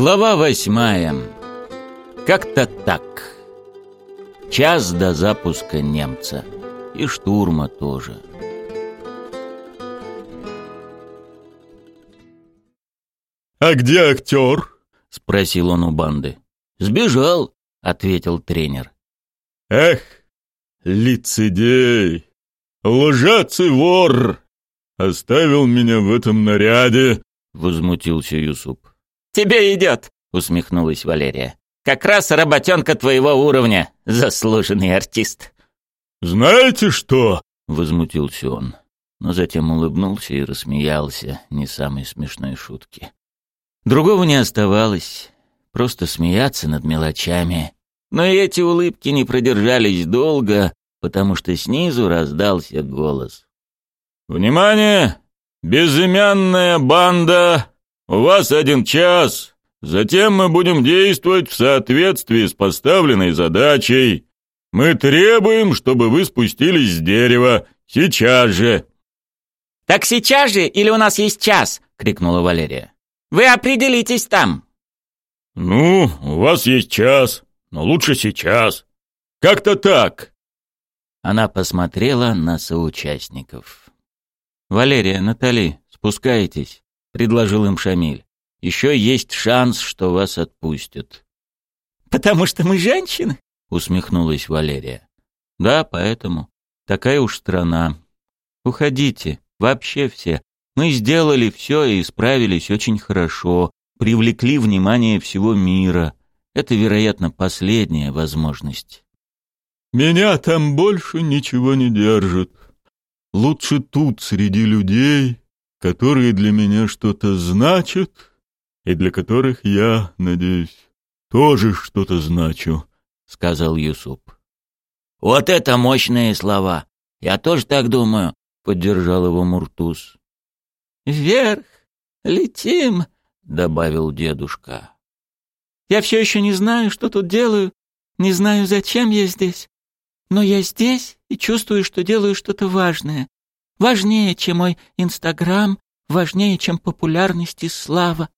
Глава восьмая. Как-то так. Час до запуска немца. И штурма тоже. «А где актер?» — спросил он у банды. «Сбежал», — ответил тренер. «Эх, лицедей, лжец и вор! Оставил меня в этом наряде!» — возмутился Юсуп. «Тебе идет!» — усмехнулась Валерия. «Как раз работенка твоего уровня, заслуженный артист!» «Знаете что?» — возмутился он, но затем улыбнулся и рассмеялся не самой смешной шутки. Другого не оставалось, просто смеяться над мелочами. Но и эти улыбки не продержались долго, потому что снизу раздался голос. «Внимание! Безымянная банда! У вас один час! Затем мы будем действовать в соответствии с поставленной задачей. Мы требуем, чтобы вы спустились с дерева. Сейчас же!» «Так сейчас же или у нас есть час?» — крикнула Валерия. Вы определитесь там. Ну, у вас есть час, но лучше сейчас. Как-то так. Она посмотрела на соучастников. Валерия, Натали, спускайтесь, предложил им Шамиль. Еще есть шанс, что вас отпустят. Потому что мы женщины? усмехнулась Валерия. Да, поэтому. Такая уж страна. Уходите, вообще все. Мы сделали все и справились очень хорошо, привлекли внимание всего мира. Это, вероятно, последняя возможность. «Меня там больше ничего не держит. Лучше тут, среди людей, которые для меня что-то значат, и для которых я, надеюсь, тоже что-то значу», — сказал Юсуп. «Вот это мощные слова! Я тоже так думаю», — поддержал его Муртуз. «Вверх летим», — добавил дедушка. «Я все еще не знаю, что тут делаю, не знаю, зачем я здесь. Но я здесь и чувствую, что делаю что-то важное. Важнее, чем мой Инстаграм, важнее, чем популярность и слава.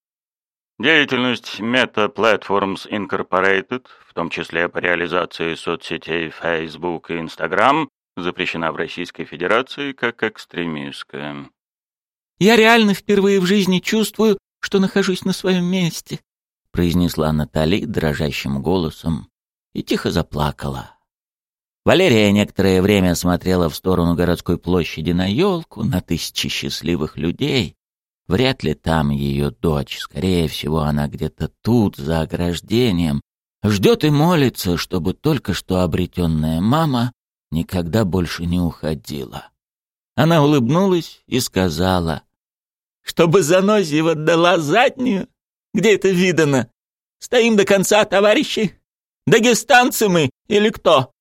Деятельность Meta Platforms Incorporated, в том числе по реализации соцсетей Facebook и Instagram, запрещена в Российской Федерации как экстремистская. Я реально впервые в жизни чувствую, что нахожусь на своем месте», — произнесла Натали дрожащим голосом и тихо заплакала. Валерия некоторое время смотрела в сторону городской площади на елку, на тысячи счастливых людей. Вряд ли там ее дочь, скорее всего, она где-то тут, за ограждением, ждет и молится, чтобы только что обретенная мама никогда больше не уходила. Она улыбнулась и сказала, чтобы Занозьева дала заднюю? Где это видано? Стоим до конца, товарищи? Дагестанцы мы или кто?»